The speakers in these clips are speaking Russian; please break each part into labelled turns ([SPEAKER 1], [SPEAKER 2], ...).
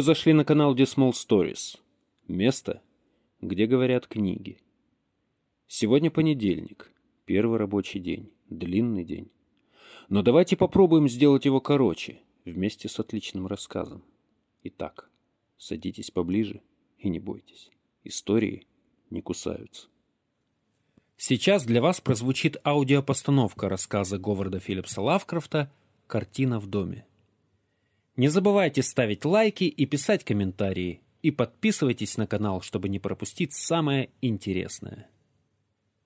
[SPEAKER 1] Вы зашли на канал Dismal Stories. Место, где говорят книги. Сегодня понедельник, первый рабочий день, длинный день. Но давайте попробуем сделать его короче, вместе с отличным рассказом. Итак, садитесь поближе и не бойтесь. Истории не кусаются. Сейчас для вас прозвучит аудиопостановка рассказа Говарда Филлипса Лавкрафта «Картина в доме». Не забывайте ставить лайки и писать комментарии. И подписывайтесь на канал, чтобы не пропустить самое интересное.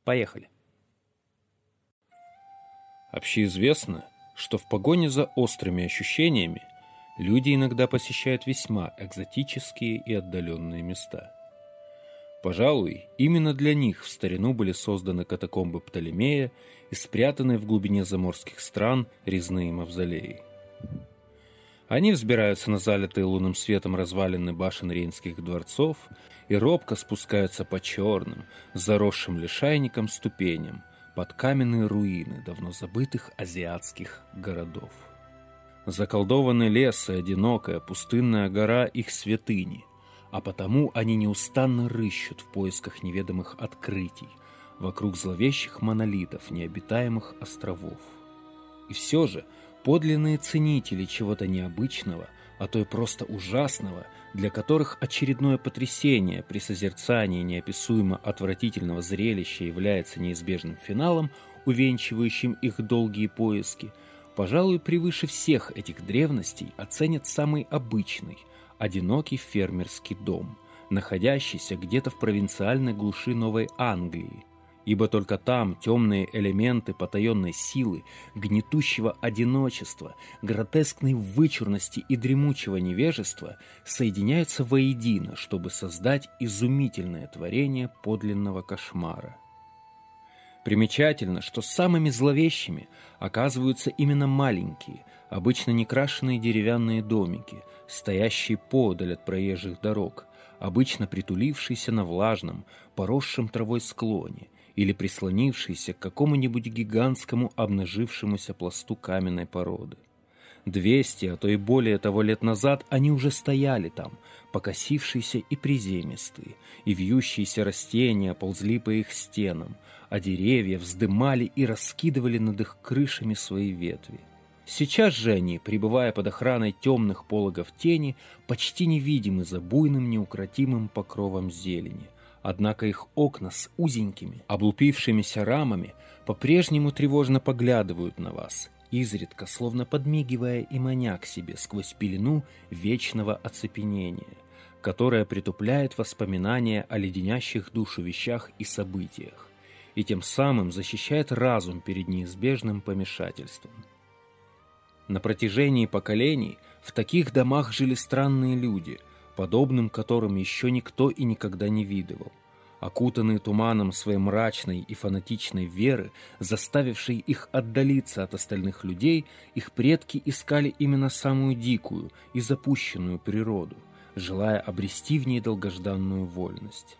[SPEAKER 1] Поехали. Общеизвестно, что в погоне за острыми ощущениями люди иногда посещают весьма экзотические и отдаленные места. Пожалуй, именно для них в старину были созданы катакомбы Птолемея и спрятанные в глубине заморских стран резные мавзолеи. Они взбираются на залитые лунным светом развалины башен рейнских дворцов и робко спускаются по черным, заросшим лишайникам ступеням под каменные руины давно забытых азиатских городов. Заколдованный лес и одинокая пустынная гора их святыни, а потому они неустанно рыщут в поисках неведомых открытий вокруг зловещих монолитов необитаемых островов. И все же – подлинные ценители чего-то необычного, а то и просто ужасного, для которых очередное потрясение при созерцании неописуемо отвратительного зрелища является неизбежным финалом, увенчивающим их долгие поиски, пожалуй, превыше всех этих древностей оценят самый обычный, одинокий фермерский дом, находящийся где-то в провинциальной глуши Новой Англии – ибо только там темные элементы потаенной силы, гнетущего одиночества, гротескной вычурности и дремучего невежества соединяются воедино, чтобы создать изумительное творение подлинного кошмара. Примечательно, что самыми зловещими оказываются именно маленькие, обычно некрашенные деревянные домики, стоящие подаль от проезжих дорог, обычно притулившиеся на влажном, поросшем травой склоне, или прислонившийся к какому-нибудь гигантскому обнажившемуся пласту каменной породы. Двести, а то и более того лет назад они уже стояли там, покосившиеся и приземистые, и вьющиеся растения ползли по их стенам, а деревья вздымали и раскидывали над их крышами свои ветви. Сейчас же они, пребывая под охраной темных пологов тени, почти невидимы за буйным неукротимым покровом зелени. Однако их окна с узенькими, облупившимися рамами по-прежнему тревожно поглядывают на вас, изредка, словно подмигивая и маня к себе сквозь пелену вечного оцепенения, которая притупляет воспоминания о леденящих душу вещах и событиях, и тем самым защищает разум перед неизбежным помешательством. На протяжении поколений в таких домах жили странные люди – подобным которым еще никто и никогда не видывал. Окутанные туманом своей мрачной и фанатичной веры, заставившей их отдалиться от остальных людей, их предки искали именно самую дикую и запущенную природу, желая обрести в ней долгожданную вольность.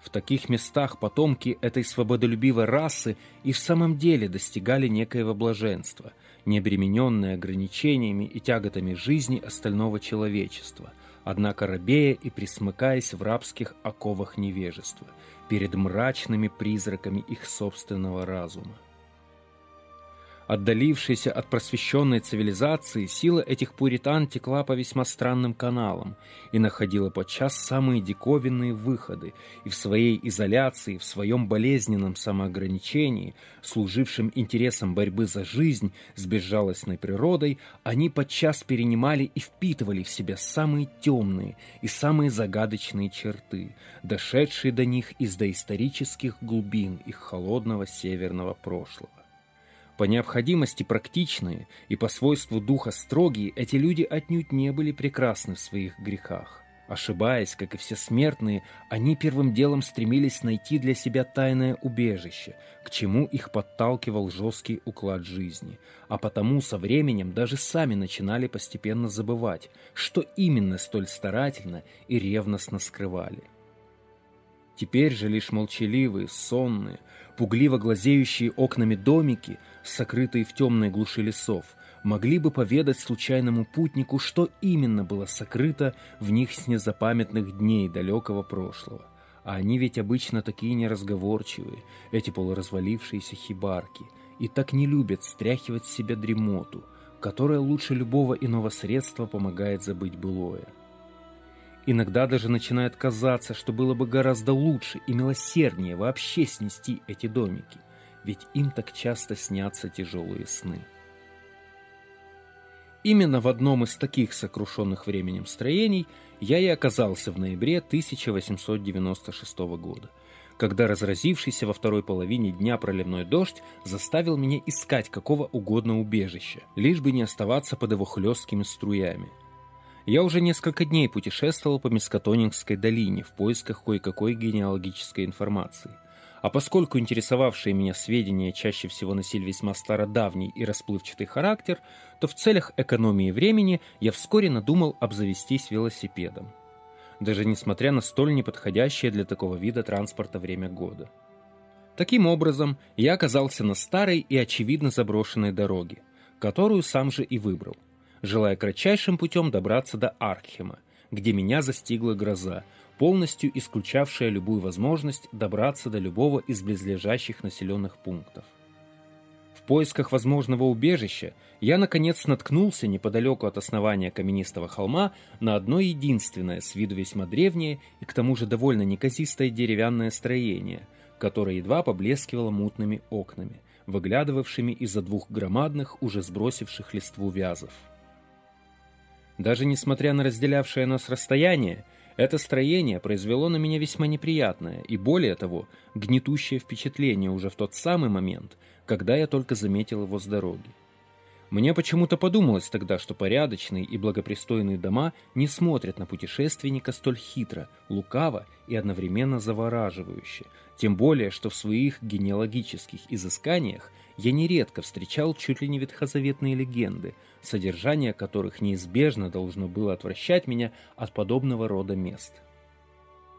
[SPEAKER 1] В таких местах потомки этой свободолюбивой расы и в самом деле достигали некоего блаженства, не обремененные ограничениями и тяготами жизни остального человечества, однако робея и присмыкаясь в рабских оковах невежества перед мрачными призраками их собственного разума. Отдалившаяся от просвещенной цивилизации, сила этих пуритан текла по весьма странным каналам и находила подчас самые диковинные выходы, и в своей изоляции, в своем болезненном самоограничении, служившем интересам борьбы за жизнь с безжалостной природой, они подчас перенимали и впитывали в себя самые темные и самые загадочные черты, дошедшие до них из доисторических глубин их холодного северного прошлого. По необходимости практичные и по свойству духа строгие, эти люди отнюдь не были прекрасны в своих грехах. Ошибаясь, как и все смертные, они первым делом стремились найти для себя тайное убежище, к чему их подталкивал жесткий уклад жизни, а потому со временем даже сами начинали постепенно забывать, что именно столь старательно и ревностно скрывали. Теперь же лишь молчаливые, сонные, пугливо глазеющие окнами домики, сокрытые в темной глуши лесов, могли бы поведать случайному путнику, что именно было сокрыто в них с незапамятных дней далекого прошлого. А они ведь обычно такие неразговорчивые, эти полуразвалившиеся хибарки, и так не любят стряхивать с себя дремоту, которая лучше любого иного средства помогает забыть былое. Иногда даже начинает казаться, что было бы гораздо лучше и милосерднее вообще снести эти домики, ведь им так часто снятся тяжелые сны. Именно в одном из таких сокрушенных временем строений я и оказался в ноябре 1896 года, когда разразившийся во второй половине дня проливной дождь заставил меня искать какого угодно убежища, лишь бы не оставаться под его хлесткими струями. Я уже несколько дней путешествовал по Мискотонингской долине в поисках кое-какой генеалогической информации – а поскольку интересовавшие меня сведения чаще всего носили весьма стародавний и расплывчатый характер, то в целях экономии времени я вскоре надумал обзавестись велосипедом. Даже несмотря на столь неподходящее для такого вида транспорта время года. Таким образом, я оказался на старой и очевидно заброшенной дороге, которую сам же и выбрал, желая кратчайшим путем добраться до Аркхема, где меня застигла гроза, полностью исключавшая любую возможность добраться до любого из близлежащих населенных пунктов. В поисках возможного убежища я, наконец, наткнулся неподалеку от основания каменистого холма на одно единственное, с виду весьма древнее и к тому же довольно неказистое деревянное строение, которое едва поблескивало мутными окнами, выглядывавшими из-за двух громадных, уже сбросивших листву вязов. Даже несмотря на разделявшее нас расстояние, это строение произвело на меня весьма неприятное и, более того, гнетущее впечатление уже в тот самый момент, когда я только заметил его с дороги. Мне почему-то подумалось тогда, что порядочные и благопристойные дома не смотрят на путешественника столь хитро, лукаво и одновременно завораживающе, тем более, что в своих генеалогических изысканиях я нередко встречал чуть ли не ветхозаветные легенды, содержание которых неизбежно должно было отвращать меня от подобного рода мест.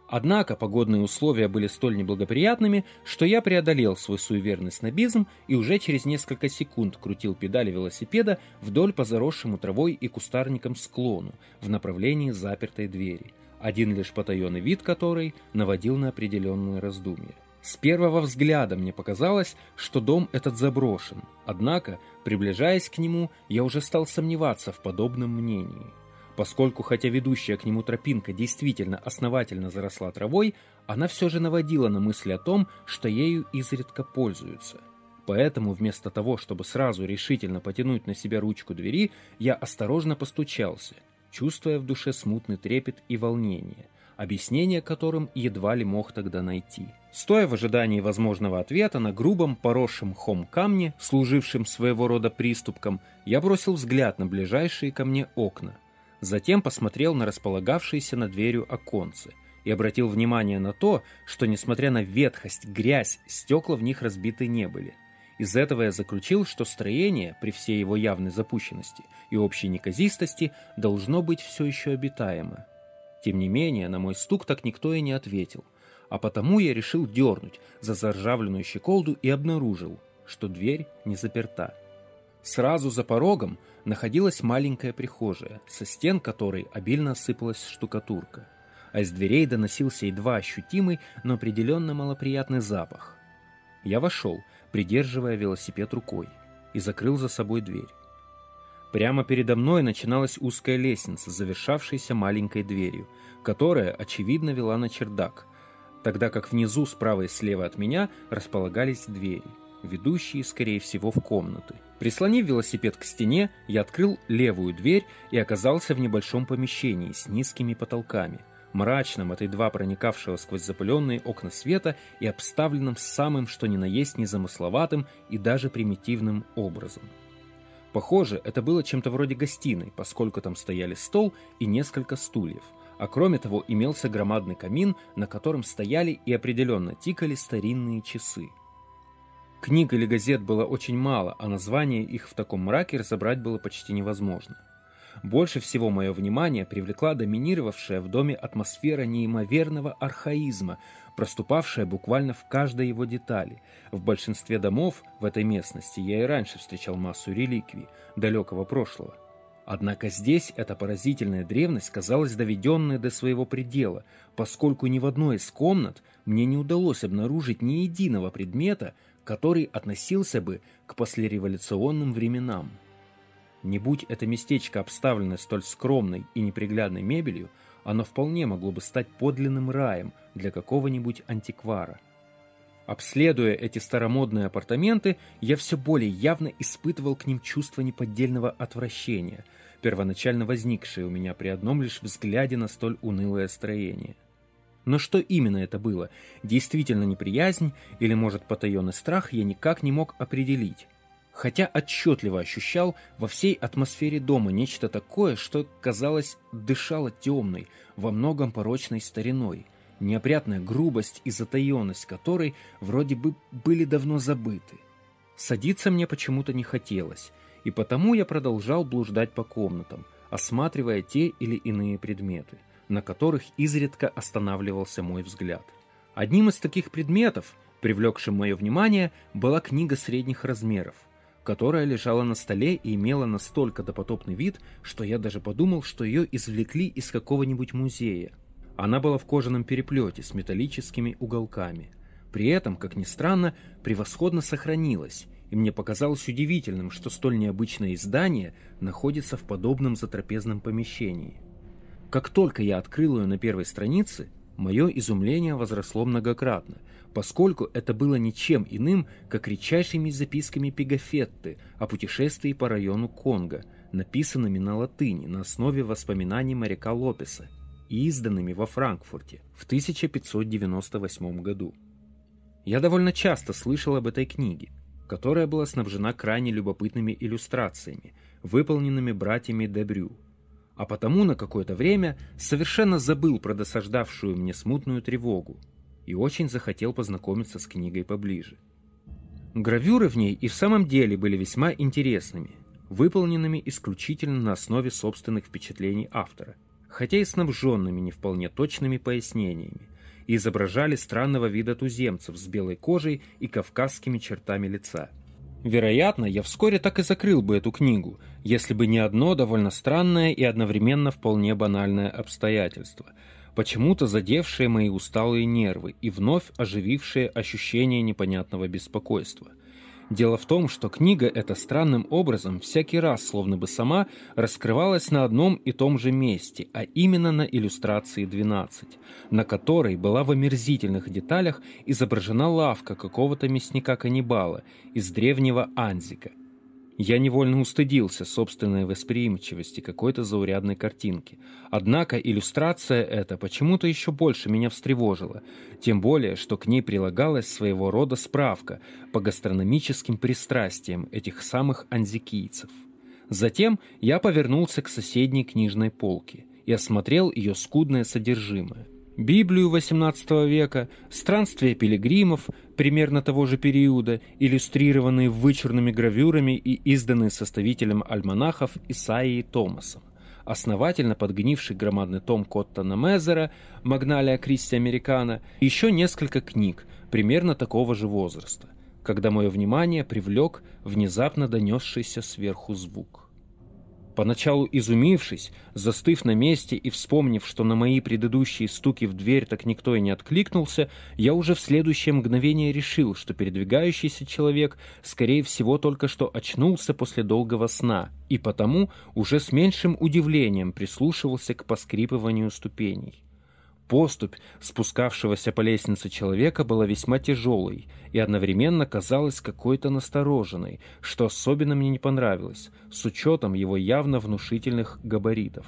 [SPEAKER 1] Однако погодные условия были столь неблагоприятными, что я преодолел свой суеверный снобизм и уже через несколько секунд крутил педали велосипеда вдоль по заросшему травой и кустарникам склону в направлении запертой двери, один лишь потаенный вид которой наводил на определенные раздумья. С первого взгляда мне показалось, что дом этот заброшен, однако, приближаясь к нему, я уже стал сомневаться в подобном мнении. Поскольку, хотя ведущая к нему тропинка действительно основательно заросла травой, она все же наводила на мысли о том, что ею изредка пользуются. Поэтому вместо того, чтобы сразу решительно потянуть на себя ручку двери, я осторожно постучался, чувствуя в душе смутный трепет и волнение – объяснение которым едва ли мог тогда найти. Стоя в ожидании возможного ответа на грубом, поросшем хом камне, служившем своего рода приступком, я бросил взгляд на ближайшие ко мне окна. Затем посмотрел на располагавшиеся над дверью оконцы и обратил внимание на то, что, несмотря на ветхость, грязь, стекла в них разбиты не были. Из этого я заключил, что строение, при всей его явной запущенности и общей неказистости, должно быть все еще обитаемо. Тем не менее, на мой стук так никто и не ответил, а потому я решил дернуть за заржавленную щеколду и обнаружил, что дверь не заперта. Сразу за порогом находилась маленькая прихожая, со стен которой обильно осыпалась штукатурка, а из дверей доносился едва ощутимый, но определенно малоприятный запах. Я вошел, придерживая велосипед рукой, и закрыл за собой дверь. Прямо передо мной начиналась узкая лестница, завершавшаяся маленькой дверью, которая, очевидно, вела на чердак, тогда как внизу, справа и слева от меня, располагались двери, ведущие, скорее всего, в комнаты. Прислонив велосипед к стене, я открыл левую дверь и оказался в небольшом помещении с низкими потолками, мрачным от едва проникавшего сквозь запыленные окна света и обставленным самым что ни на есть незамысловатым и даже примитивным образом – Похоже, это было чем-то вроде гостиной, поскольку там стояли стол и несколько стульев, а кроме того имелся громадный камин, на котором стояли и определенно тикали старинные часы. Книг или газет было очень мало, а названия их в таком мраке разобрать было почти невозможно. Больше всего мое внимание привлекла доминировавшая в доме атмосфера неимоверного архаизма, проступавшая буквально в каждой его детали. В большинстве домов в этой местности я и раньше встречал массу реликвий далекого прошлого. Однако здесь эта поразительная древность казалась доведенной до своего предела, поскольку ни в одной из комнат мне не удалось обнаружить ни единого предмета, который относился бы к послереволюционным временам. Не будь это местечко обставлено столь скромной и неприглядной мебелью, оно вполне могло бы стать подлинным раем для какого-нибудь антиквара. Обследуя эти старомодные апартаменты, я все более явно испытывал к ним чувство неподдельного отвращения, первоначально возникшее у меня при одном лишь взгляде на столь унылое строение. Но что именно это было? Действительно неприязнь или, может, потаенный страх, я никак не мог определить хотя отчетливо ощущал во всей атмосфере дома нечто такое, что, казалось, дышало темной, во многом порочной стариной, неопрятная грубость и затаенность которой вроде бы были давно забыты. Садиться мне почему-то не хотелось, и потому я продолжал блуждать по комнатам, осматривая те или иные предметы, на которых изредка останавливался мой взгляд. Одним из таких предметов, привлекшим мое внимание, была книга средних размеров – которая лежала на столе и имела настолько допотопный вид, что я даже подумал, что ее извлекли из какого-нибудь музея. Она была в кожаном переплете с металлическими уголками. При этом, как ни странно, превосходно сохранилась, и мне показалось удивительным, что столь необычное издание находится в подобном затрапезном помещении. Как только я открыл ее на первой странице, мое изумление возросло многократно – поскольку это было ничем иным, как редчайшими записками Пигафетты о путешествии по району Конго, написанными на латыни на основе воспоминаний моряка Лопеса и изданными во Франкфурте в 1598 году. Я довольно часто слышал об этой книге, которая была снабжена крайне любопытными иллюстрациями, выполненными братьями Дебрю, а потому на какое-то время совершенно забыл про досаждавшую мне смутную тревогу – и очень захотел познакомиться с книгой поближе. Гравюры в ней и в самом деле были весьма интересными, выполненными исключительно на основе собственных впечатлений автора, хотя и снабженными не вполне точными пояснениями, и изображали странного вида туземцев с белой кожей и кавказскими чертами лица. Вероятно, я вскоре так и закрыл бы эту книгу, если бы не одно довольно странное и одновременно вполне банальное обстоятельство – почему-то задевшие мои усталые нервы и вновь оживившие ощущение непонятного беспокойства. Дело в том, что книга эта странным образом всякий раз, словно бы сама, раскрывалась на одном и том же месте, а именно на иллюстрации 12, на которой была в омерзительных деталях изображена лавка какого-то мясника-каннибала из древнего Анзика, я невольно устыдился собственной восприимчивости какой-то заурядной картинки. Однако иллюстрация эта почему-то еще больше меня встревожила, тем более, что к ней прилагалась своего рода справка по гастрономическим пристрастиям этих самых анзикийцев. Затем я повернулся к соседней книжной полке и осмотрел ее скудное содержимое. Библию XVIII века, странствия пилигримов примерно того же периода, иллюстрированные вычурными гравюрами и изданные составителем альманахов Исаией Томасом, основательно подгнивший громадный том Коттона Мезера, Магналия Кристи Американо, и еще несколько книг примерно такого же возраста, когда мое внимание привлек внезапно донесшийся сверху звук. Поначалу изумившись, застыв на месте и вспомнив, что на мои предыдущие стуки в дверь так никто и не откликнулся, я уже в следующее мгновение решил, что передвигающийся человек, скорее всего, только что очнулся после долгого сна, и потому уже с меньшим удивлением прислушивался к поскрипыванию ступеней. Поступь спускавшегося по лестнице человека была весьма тяжелой и одновременно казалась какой-то настороженной, что особенно мне не понравилось, с учетом его явно внушительных габаритов.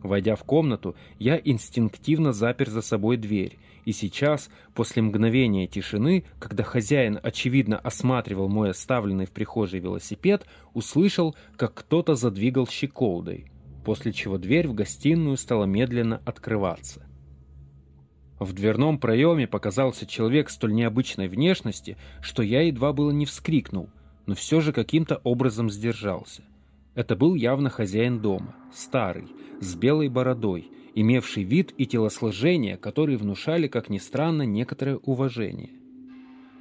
[SPEAKER 1] Войдя в комнату, я инстинктивно запер за собой дверь, и сейчас, после мгновения тишины, когда хозяин, очевидно, осматривал мой оставленный в прихожей велосипед, услышал, как кто-то задвигал щеколдой, после чего дверь в гостиную стала медленно открываться. В дверном проеме показался человек столь необычной внешности, что я едва было не вскрикнул, но все же каким-то образом сдержался. Это был явно хозяин дома, старый, с белой бородой, имевший вид и телосложение, которые внушали, как ни странно, некоторое уважение.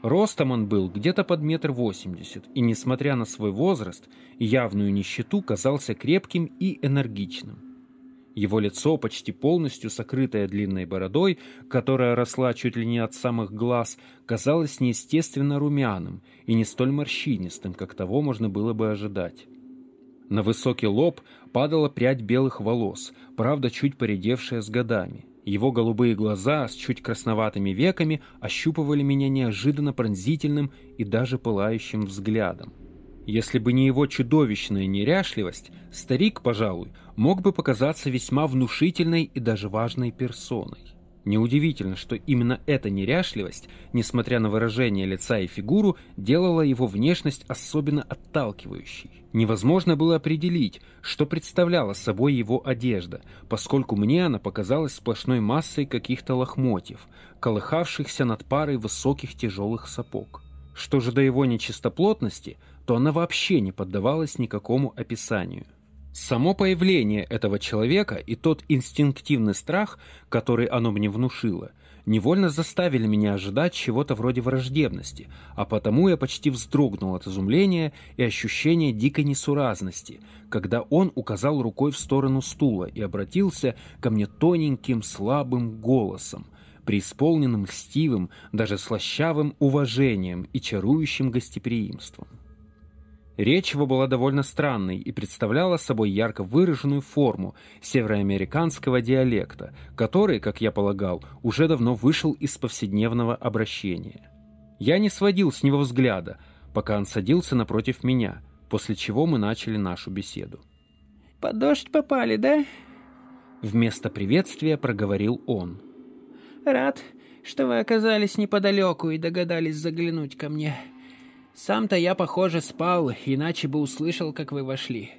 [SPEAKER 1] Ростом он был где-то под метр восемьдесят, и, несмотря на свой возраст и явную нищету, казался крепким и энергичным. Его лицо, почти полностью сокрытое длинной бородой, которая росла чуть ли не от самых глаз, казалось неестественно румяным и не столь морщинистым, как того можно было бы ожидать. На высокий лоб падала прядь белых волос, правда, чуть поредевшая с годами. Его голубые глаза с чуть красноватыми веками ощупывали меня неожиданно пронзительным и даже пылающим взглядом. Если бы не его чудовищная неряшливость, старик, пожалуй, мог бы показаться весьма внушительной и даже важной персоной. Неудивительно, что именно эта неряшливость, несмотря на выражение лица и фигуру, делала его внешность особенно отталкивающей. Невозможно было определить, что представляла собой его одежда, поскольку мне она показалась сплошной массой каких-то лохмотьев, колыхавшихся над парой высоких тяжелых сапог. Что же до его нечистоплотности, то она вообще не поддавалась никакому описанию. Само появление этого человека и тот инстинктивный страх, который оно мне внушило, невольно заставили меня ожидать чего-то вроде враждебности, а потому я почти вздрогнул от изумления и ощущения дикой несуразности, когда он указал рукой в сторону стула и обратился ко мне тоненьким слабым голосом, преисполненным льстивым, даже слащавым уважением и чарующим гостеприимством. Речь его была довольно странной и представляла собой ярко выраженную форму североамериканского диалекта, который, как я полагал, уже давно вышел из повседневного обращения. Я не сводил с него взгляда, пока он садился напротив меня, после чего мы начали нашу беседу.
[SPEAKER 2] «Под дождь попали, да?»
[SPEAKER 1] Вместо приветствия проговорил он.
[SPEAKER 2] «Рад, что вы оказались неподалеку и догадались заглянуть ко мне». Сам-то я, похоже, спал, иначе бы услышал, как вы вошли.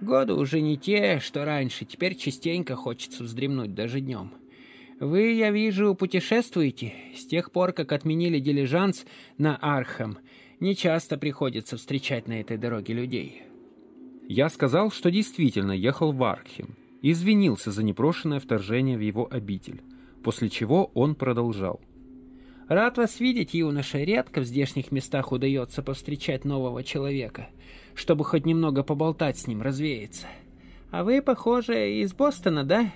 [SPEAKER 2] Годы уже не те, что раньше, теперь частенько хочется вздремнуть даже днем. Вы, я вижу, путешествуете. С тех пор, как отменили дилижанс на Архам, не часто приходится встречать на этой дороге людей.
[SPEAKER 1] Я сказал, что действительно ехал в Архем, и извинился за непрошенное вторжение в его обитель, после чего он продолжал.
[SPEAKER 2] Рад вас видеть, юноша. Редко в здешних местах удается повстречать нового человека, чтобы хоть немного поболтать с ним, развеяться. А вы, похоже, из Бостона, да?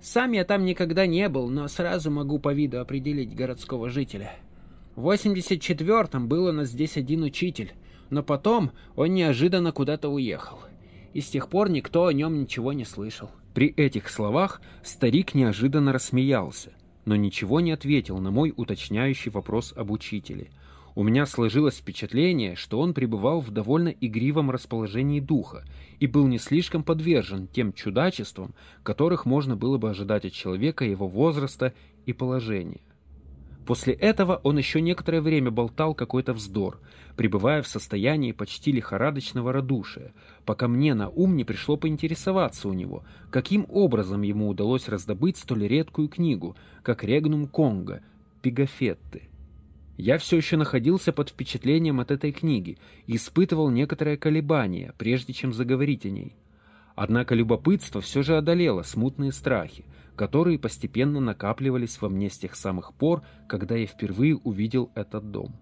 [SPEAKER 2] Сам я там никогда не был, но сразу могу по виду определить городского жителя. В 84-м был у нас здесь один учитель, но потом он неожиданно куда-то уехал. И с тех пор никто о нем ничего не слышал.
[SPEAKER 1] При этих словах старик неожиданно рассмеялся но ничего не ответил на мой уточняющий вопрос об учителе. У меня сложилось впечатление, что он пребывал в довольно игривом расположении духа и был не слишком подвержен тем чудачествам, которых можно было бы ожидать от человека его возраста и положения. После этого он еще некоторое время болтал какой-то вздор, пребывая в состоянии почти лихорадочного радушия, пока мне на ум не пришло поинтересоваться у него, каким образом ему удалось раздобыть столь редкую книгу, как «Регнум Конго» Пигафетты. Я все еще находился под впечатлением от этой книги и испытывал некоторое колебание, прежде чем заговорить о ней. Однако любопытство все же одолело смутные страхи, которые постепенно накапливались во мне с тех самых пор, когда я впервые увидел этот дом.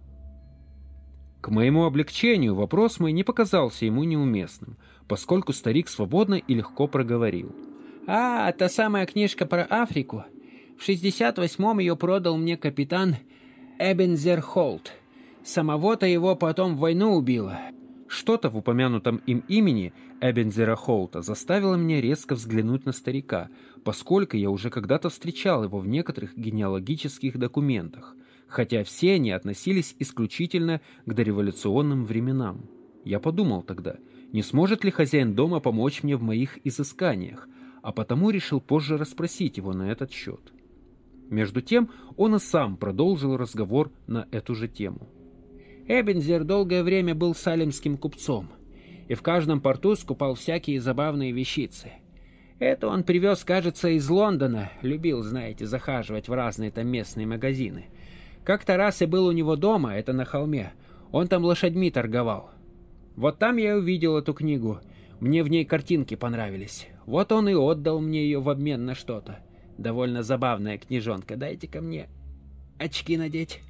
[SPEAKER 1] К моему облегчению вопрос мой не показался ему неуместным, поскольку старик свободно и легко проговорил.
[SPEAKER 2] «А, та самая книжка про Африку. В 68-м ее продал мне капитан Эбензер Холт. Самого-то его потом в войну убило.
[SPEAKER 1] Что-то в упомянутом им имени Эбензера Холта заставило меня резко взглянуть на старика, поскольку я уже когда-то встречал его в некоторых генеалогических документах, хотя все они относились исключительно к дореволюционным временам. Я подумал тогда, не сможет ли хозяин дома помочь мне в моих изысканиях, а потому решил позже расспросить его на этот счет. Между тем он и сам продолжил разговор на эту же тему.
[SPEAKER 2] Эбензер долгое время был салимским купцом и в каждом порту скупал всякие забавные вещицы. Это он привез, кажется, из Лондона, любил, знаете, захаживать в разные там местные магазины. Как-то раз и был у него дома, это на холме, он там лошадьми торговал. Вот там я увидел эту книгу. Мне в ней картинки понравились. Вот он и отдал мне ее в обмен на что-то. Довольно забавная книжонка. Дайте ко мне очки надеть.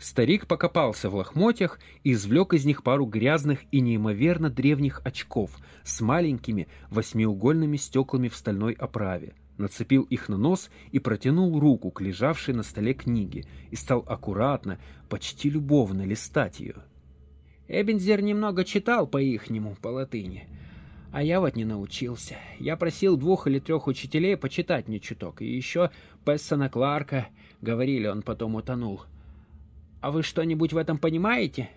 [SPEAKER 1] Старик покопался в лохмотьях и извлек из них пару грязных и неимоверно древних очков с маленькими восьмиугольными стеклами в стальной оправе. Нацепил их на нос и протянул руку к лежавшей на столе книге и стал аккуратно, почти любовно листать ее.
[SPEAKER 2] Эбензер немного читал по-ихнему, по латыни. А я вот не научился. Я просил двух или трех учителей почитать мне чуток. И еще Пессона Кларка. Говорили, он потом утонул. «А вы что-нибудь в этом понимаете?»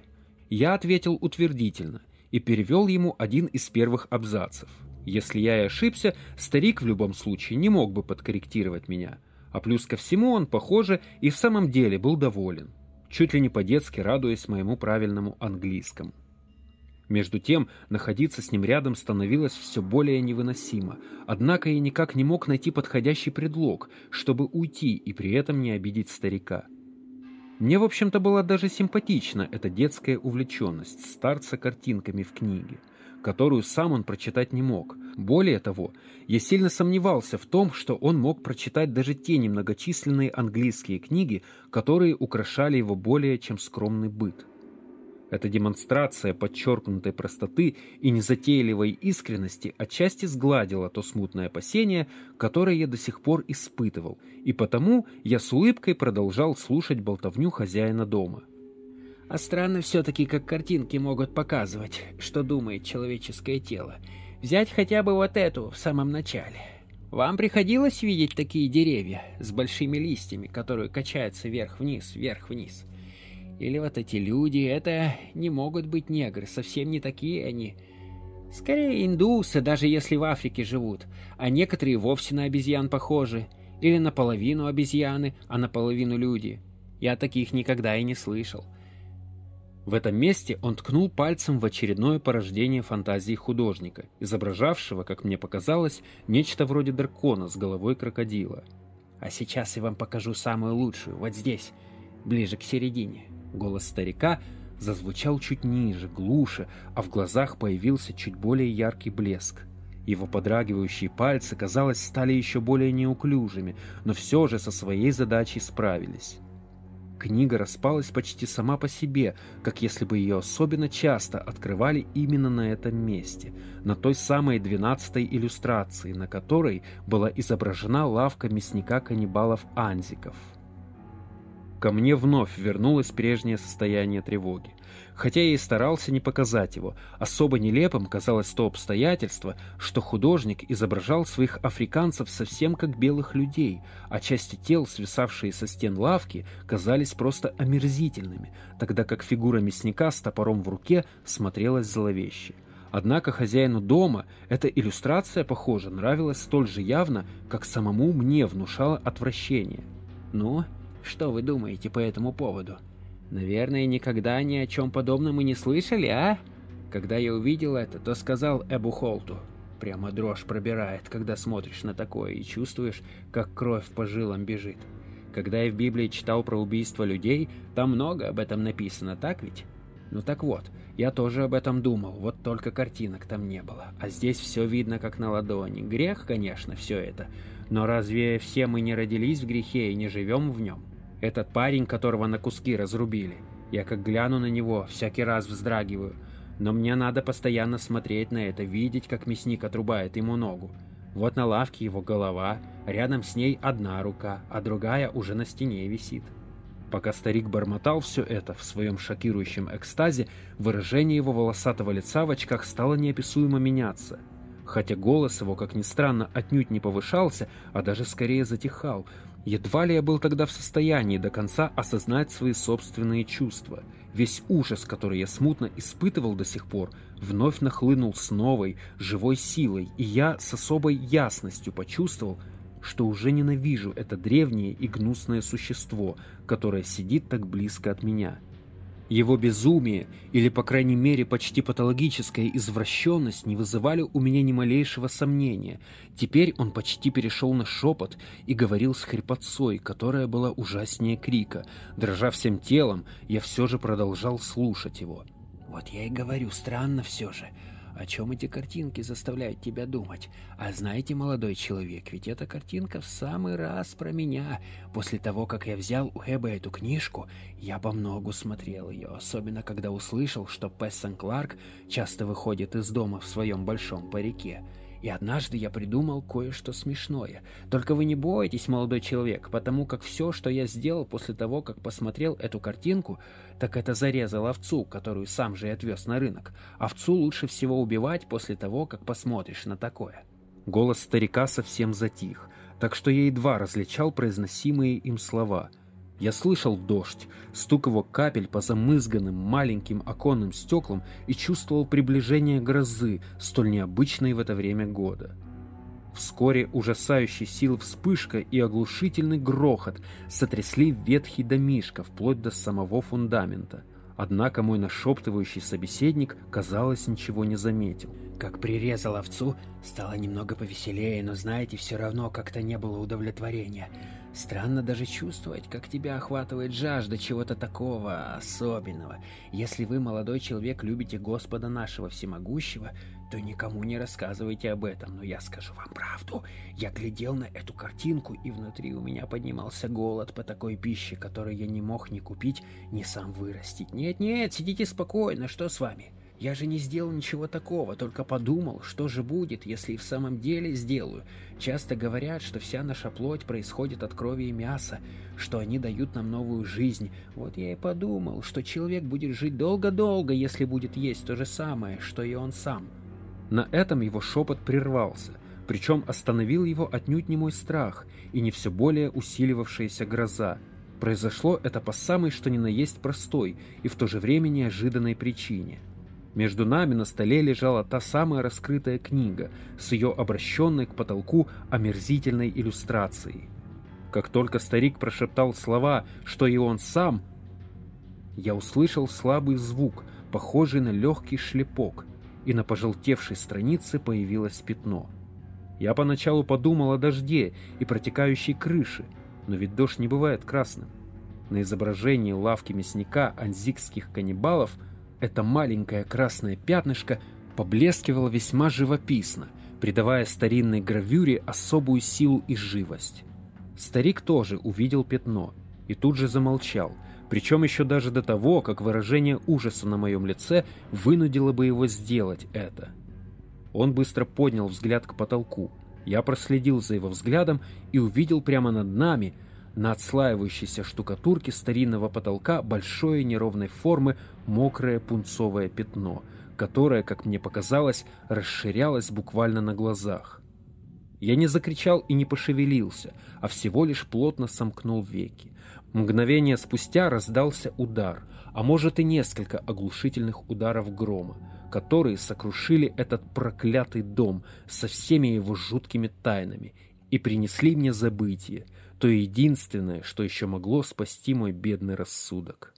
[SPEAKER 1] Я ответил утвердительно и перевел ему один из первых абзацев. Если я и ошибся, старик в любом случае не мог бы подкорректировать меня. А плюс ко всему он, похоже, и в самом деле был доволен, чуть ли не по-детски радуясь моему правильному английскому. Между тем, находиться с ним рядом становилось все более невыносимо, однако я никак не мог найти подходящий предлог, чтобы уйти и при этом не обидеть старика. Мне, в общем-то, была даже симпатична эта детская увлеченность старца картинками в книге, которую сам он прочитать не мог. Более того, я сильно сомневался в том, что он мог прочитать даже те немногочисленные английские книги, которые украшали его более чем скромный быт. Эта демонстрация подчеркнутой простоты и незатейливой искренности отчасти сгладила то смутное опасение, которое я до сих пор испытывал, и потому я с улыбкой продолжал слушать болтовню хозяина дома.
[SPEAKER 2] А странно все-таки, как картинки могут показывать, что думает человеческое тело. Взять хотя бы вот эту в самом начале. Вам приходилось видеть такие деревья с большими листьями, которые качаются вверх-вниз, вверх-вниз? Или вот эти люди, это не могут быть негры, совсем не такие они. Скорее индусы, даже если в Африке живут, а некоторые вовсе на обезьян похожи. Или наполовину обезьяны, а наполовину люди. Я таких никогда и не слышал.
[SPEAKER 1] В этом месте он ткнул пальцем в очередное порождение фантазии художника, изображавшего, как мне показалось, нечто вроде дракона с головой крокодила.
[SPEAKER 2] А сейчас я вам покажу самую лучшую, вот здесь, ближе к середине.
[SPEAKER 1] Голос старика зазвучал чуть ниже, глуше, а в глазах появился чуть более яркий блеск. Его подрагивающие пальцы, казалось, стали еще более неуклюжими, но все же со своей задачей справились. Книга распалась почти сама по себе, как если бы ее особенно часто открывали именно на этом месте, на той самой двенадцатой иллюстрации, на которой была изображена лавка мясника каннибалов Анзиков. Ко мне вновь вернулось прежнее состояние тревоги. Хотя я и старался не показать его, особо нелепым казалось то обстоятельство, что художник изображал своих африканцев совсем как белых людей, а части тел, свисавшие со стен лавки, казались просто омерзительными, тогда как фигура мясника с топором в руке смотрелась зловеще. Однако хозяину дома эта иллюстрация, похоже, нравилась столь же явно, как самому мне внушало отвращение.
[SPEAKER 2] «Ну, что вы думаете по этому поводу? Наверное, никогда ни о чем подобном и не слышали, а? Когда я увидел это, то сказал Эбу Холту. Прямо дрожь пробирает, когда смотришь на такое и чувствуешь, как кровь по жилам бежит. Когда я в Библии читал про убийство людей, там много об этом написано, так ведь? Ну так вот, я тоже об этом думал, вот только картинок там не было. А здесь все видно как на ладони. Грех, конечно, все это. Но разве все мы не родились в грехе и не живем в нем? Этот парень, которого на куски разрубили. Я как гляну на него, всякий раз вздрагиваю. Но мне надо постоянно смотреть на это, видеть, как мясник отрубает ему ногу. Вот на лавке его голова, рядом с ней одна рука, а другая уже на стене висит. Пока старик бормотал все это в своем шокирующем экстазе, выражение его волосатого лица в очках стало неописуемо меняться. Хотя голос его, как ни странно, отнюдь не повышался, а даже скорее затихал, Едва ли я был тогда в состоянии до конца осознать свои собственные чувства. Весь ужас, который я смутно испытывал до сих пор, вновь нахлынул с новой, живой силой, и я с особой ясностью почувствовал, что уже ненавижу это древнее и гнусное существо, которое сидит так близко от меня. Его безумие, или, по крайней мере, почти патологическая извращенность не вызывали у меня ни малейшего сомнения. Теперь он почти перешел на шепот и говорил с хрипотцой, которая была ужаснее крика. Дрожа всем телом, я все же продолжал слушать его. «Вот я и говорю, странно все же. О чем эти картинки заставляют тебя думать? А знаете, молодой человек, ведь эта картинка в самый раз про меня. После того, как я взял у Эба эту книжку, я по многу смотрел ее, особенно когда услышал, что Пессан Кларк часто выходит из дома в своем большом парике. И однажды я придумал кое-что смешное. Только вы не бойтесь, молодой человек, потому как все, что я сделал после того, как посмотрел эту картинку, так это зарезал овцу, которую сам же и отвез на рынок. Овцу лучше всего убивать после того, как посмотришь на такое.
[SPEAKER 1] Голос старика совсем затих, так что я едва различал произносимые им слова – я слышал дождь, стук его капель по замызганным маленьким оконным стеклам и чувствовал приближение грозы, столь необычной в это время года. Вскоре ужасающий сил вспышка и оглушительный грохот сотрясли ветхий домишко вплоть до самого фундамента. Однако мой нашептывающий собеседник, казалось, ничего не заметил.
[SPEAKER 2] Как прирезал овцу, стало немного повеселее, но, знаете, все равно как-то не было удовлетворения. Странно даже чувствовать, как тебя охватывает жажда чего-то такого особенного. Если вы, молодой человек, любите Господа нашего всемогущего, то никому не рассказывайте об этом, но я скажу вам правду. Я глядел на эту картинку, и внутри у меня поднимался голод по такой пище, которую я не мог ни купить, ни сам вырастить. Нет-нет, сидите спокойно, что с вами? Я же не сделал ничего такого, только подумал, что же будет, если и в самом деле сделаю. Часто говорят, что вся наша плоть происходит от крови и мяса, что они дают нам новую жизнь. Вот я и подумал, что человек будет жить долго-долго, если будет есть то же самое, что и он сам.
[SPEAKER 1] На этом его шепот прервался, причем остановил его отнюдь не мой страх и не все более усиливавшаяся гроза. Произошло это по самой что ни на есть простой и в то же время неожиданной причине – между нами на столе лежала та самая раскрытая книга с ее обращенной к потолку омерзительной иллюстрацией. Как только старик прошептал слова, что и он сам, я услышал слабый звук, похожий на легкий шлепок, и на пожелтевшей странице появилось пятно. Я поначалу подумал о дожде и протекающей крыше, но ведь дождь не бывает красным. На изображении лавки мясника анзикских каннибалов – это маленькое красное пятнышко поблескивало весьма живописно, придавая старинной гравюре особую силу и живость. Старик тоже увидел пятно и тут же замолчал, причем еще даже до того, как выражение ужаса на моем лице вынудило бы его сделать это. Он быстро поднял взгляд к потолку. Я проследил за его взглядом и увидел прямо над нами – на отслаивающейся штукатурке старинного потолка большой неровной формы мокрое пунцовое пятно, которое, как мне показалось, расширялось буквально на глазах. Я не закричал и не пошевелился, а всего лишь плотно сомкнул веки. Мгновение спустя раздался удар, а может и несколько оглушительных ударов грома, которые сокрушили этот проклятый дом со всеми его жуткими тайнами и принесли мне забытие, то единственное, что еще могло спасти мой бедный рассудок.